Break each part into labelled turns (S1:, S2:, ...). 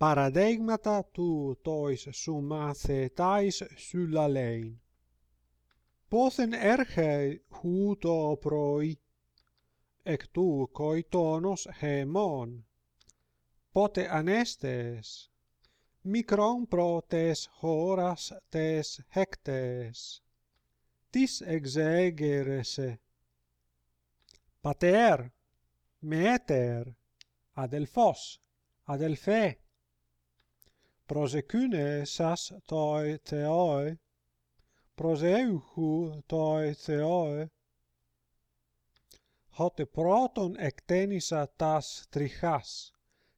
S1: paradigmata tu tois summa thetais sulla lein. Posen erge huto proi, ec tu coitonos hemon. Pote anestes, micron protes horas tes hectes. Tis exegerese. Pater, meter, adelphos, adelphe, prosecyne sas toi theoi, proseuchu toi theoi, hote proton ectenisa tas trichas,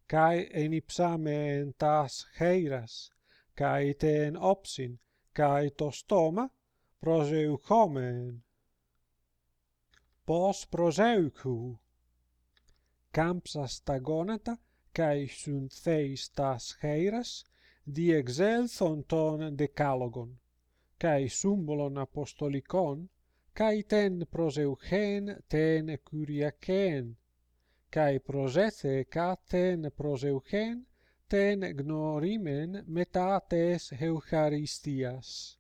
S1: kai enipsamen tas heiras, kai ten opsin, kai to stoma proseuchomen. Pos proseuchu, camps stagonata kai sun theis tas heiras, di exelson ton decalogon, cae symbolon apostolicon, cae ten proseuchen ten curiacen, cae prosethe katen proseuchen ten gnorimen metates eucharistias.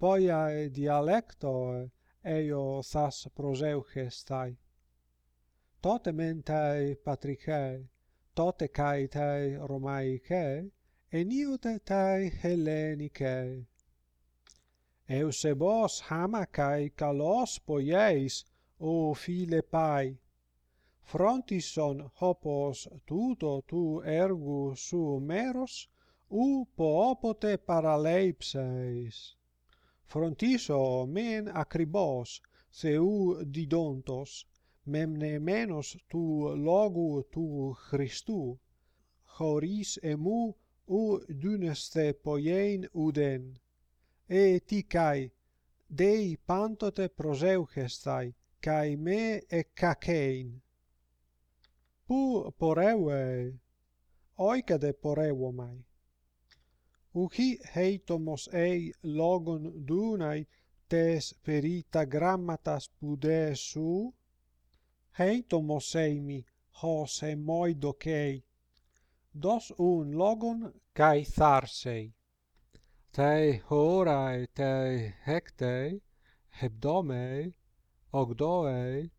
S1: Poiae dialectoe eo thas proseuchestai. Tote mentai patricae, tote caetae romaecae, romaicae tai hellenicae eusebos hama kai kalos poieis o file pai. Frontison hopos tuto tu ergu su meros u poopote paraleipseis frontiso men acribos theu didontos memne menos tu logu tu christu. Choris emu u duneste poiein uden, e ti kai, dei pantote proseuchestai, kai me e kakein. Pu poreue, oikade poreuomai. uchi heitomos ei logon dunai tes perita grammatas pude su, heitomos eimi hos emoidokei, dos un logon kai tharsei. Tai horai tai hectei hebdomei ogdoei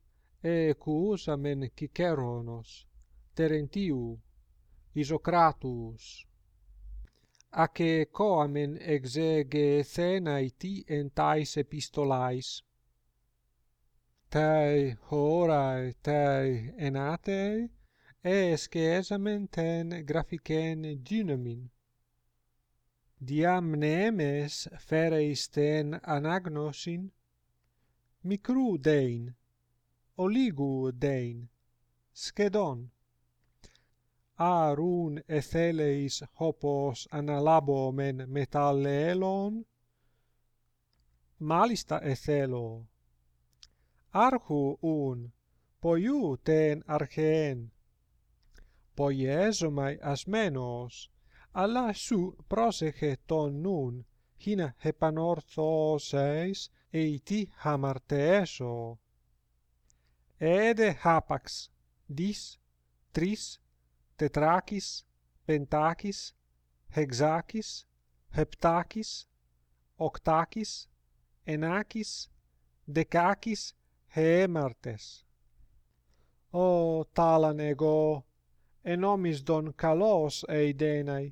S1: e cuus amen ciceronos terentiu isocratus. Ace coamen exege ti entais epistolais. Tai horai tai enatei εσκέζαμεν γραφικέν δύναμιν. Διαμνέμες φέρεις τεν ανάγνωσιν, μικρού δειν, ολίγου δειν, dein Αρούν εθέλεης χώπος αναλάβομεν μεταλλέλων, μάλιστα εθέλω. Άρχου ούν, ποιού τεν αρχαίν, poiesomai asmenos, αλλά σου πρόσεχε τον νουν, χίνα επανόρθωσες ειτί αμαρτέσω. Έδε χάπαξ, δις, τρις, τετράκης, πεντάκης, hexakis, heptakis, octakis, enakis, dekakis, hemartes. O talan ego, enomis don kalos eidenai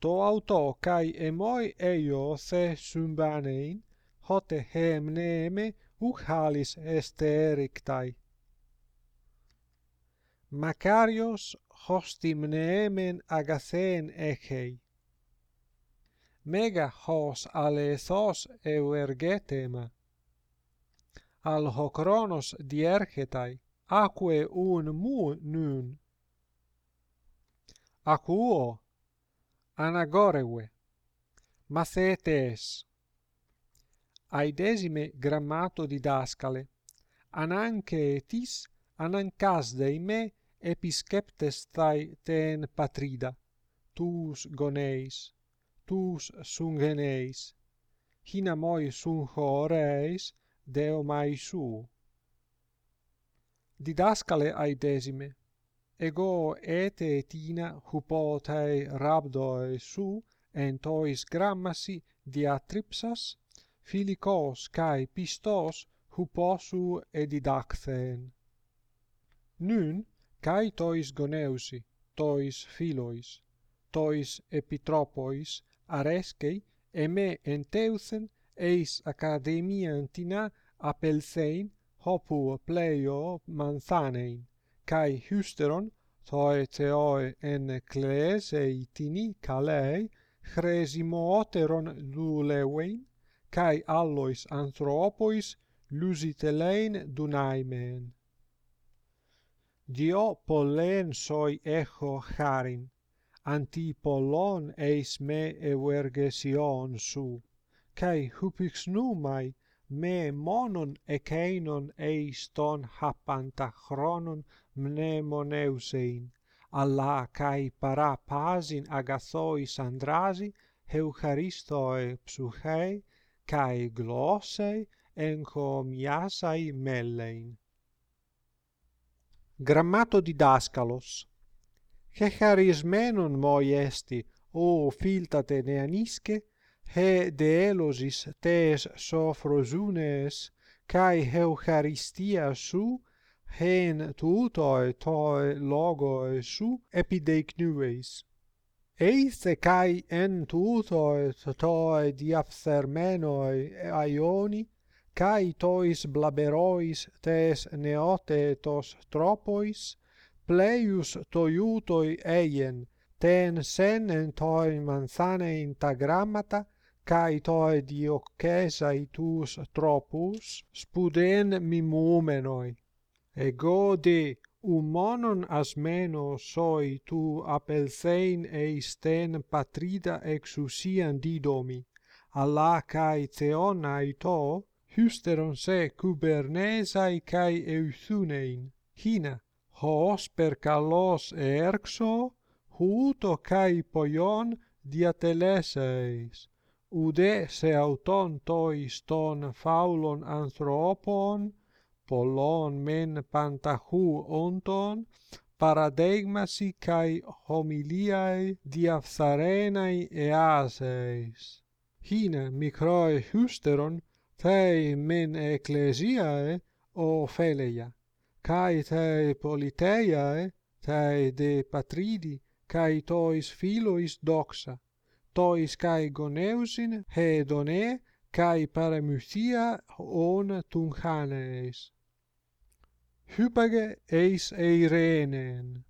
S1: to auto kai emoi eio the sumbanein hote hemneme uc halis est erictae. Macarios hostim neemen agatheen echei. Mega hos alethos euergetema. Al hocronos diergetai, aque un mu nun acuo. Anagorewe, macetes. Aidesime grammato didascale. Ananche tis anancasdei me episkeptes tai ten patrida. Tus goneis. Tus sungeneis. Hina moi sunhoreis deo mai su didascale aidesime ego ete etina hupotai rabdoi su entois grammasi diatrypsas philikos kai pistos huposu edidaktheen nun kai tois goneusi tois philois tois epitropois areskei me enteusen eis academian tina apelthein hopu pleio manthanein kai hysteron toi theoi en klees eitini kalei chresimoteron dulewein kai allois anthropois lusitelein dunaimen. Dio pollen soi echo charin antipollon eis me evergesion su kai hupix numai me monon ekeinon eis ton hapanta chronon μνημονεύσειν, αλλά καί παρά πάσιν αγαθόης ανδράζει, ευχαριστόε ψυχαί, καί γλώσσαι εγχομοιάσαι μέλειν. Γραμμάτο διδάσκαλος. Χε χαρισμένον μοι εστι, ο φίλτατε νεανίσκε, χε δεέλωσις τες σοφροζούνες, καί ευχαριστία σου, hen tutoi toi logoi su epideicnueis. Eis kai en tutoi toi diapthermenoi aioni, kai tois blaberois tes neotetos tropois, pleius toiutoi eien, ten sen en toi manthane intagrammata, kai toi diocesai tus tropus, spuden mimumenoi εγώδη ουμόνον ασμένο σοι του απελθέν εις τεν πατρίδα εξουσίαν δίδομη, alla kai θεόν αητό, hysteron se cubernesai kai euthunein hina hos per kalos erxo huto kai poion diateleseis. Ude se auton toi ston faulon anthropon polon men pantahou onton paradigmasi kai homiliai diaphtharenai easeis. Hine mikroi hysteron thei men ecclesiae o feleia, kai thei politeiae, thei de patridi, kai tois philois doxa, tois kai goneusin hedone, kai paramythia on tunhanes hypage eis eirenen.